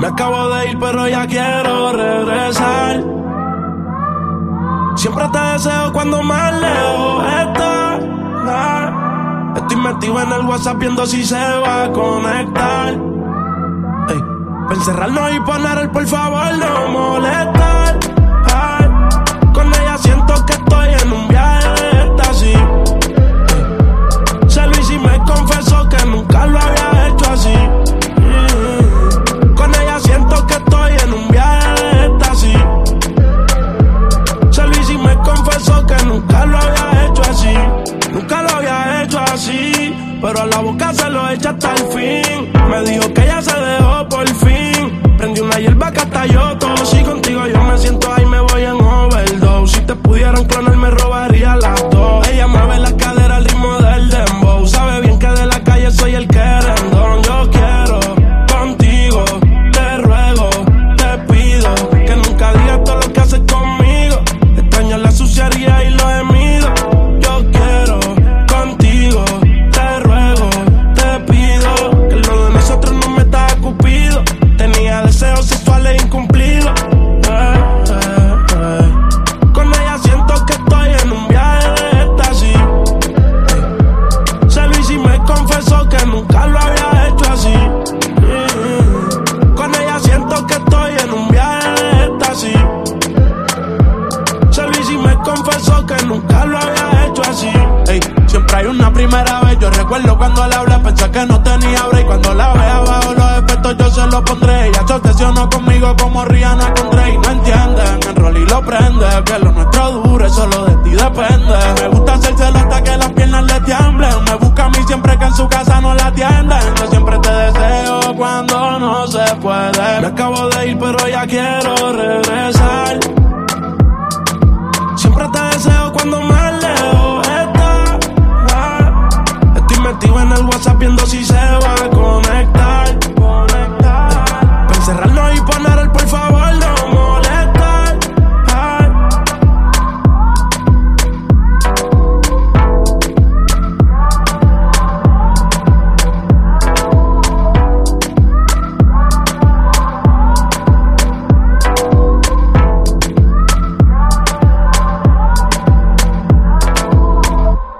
Me acabo de ir, pero ya quiero regresar. Siempre te deseo cuando más lejos estás. Ah, Estoy metido en el WhatsApp viendo si se va a conectar. Ey, pa' encerrarnos y poner el por favor no molestar. Pero a la boca se lo echa hasta el fin. Nunca lo había hecho así. Ey, siempre hay una primera vez. Yo recuerdo cuando la hablé, pensé que no tenía break. Cuando la vea bajo los efectos, yo se lo pondré. Ella se obsesionó conmigo como Rihanna con Drake. No entienden, el rol y lo prende. Que lo nuestro dure, solo de ti depende. Me gusta hacérselo hasta que las piernas le tiemblen. Me busca a mí siempre que en su casa no la atienden. Yo siempre te deseo cuando no se Me puede. acabo de ir, pero ya quiero regresar. Viendo si se va.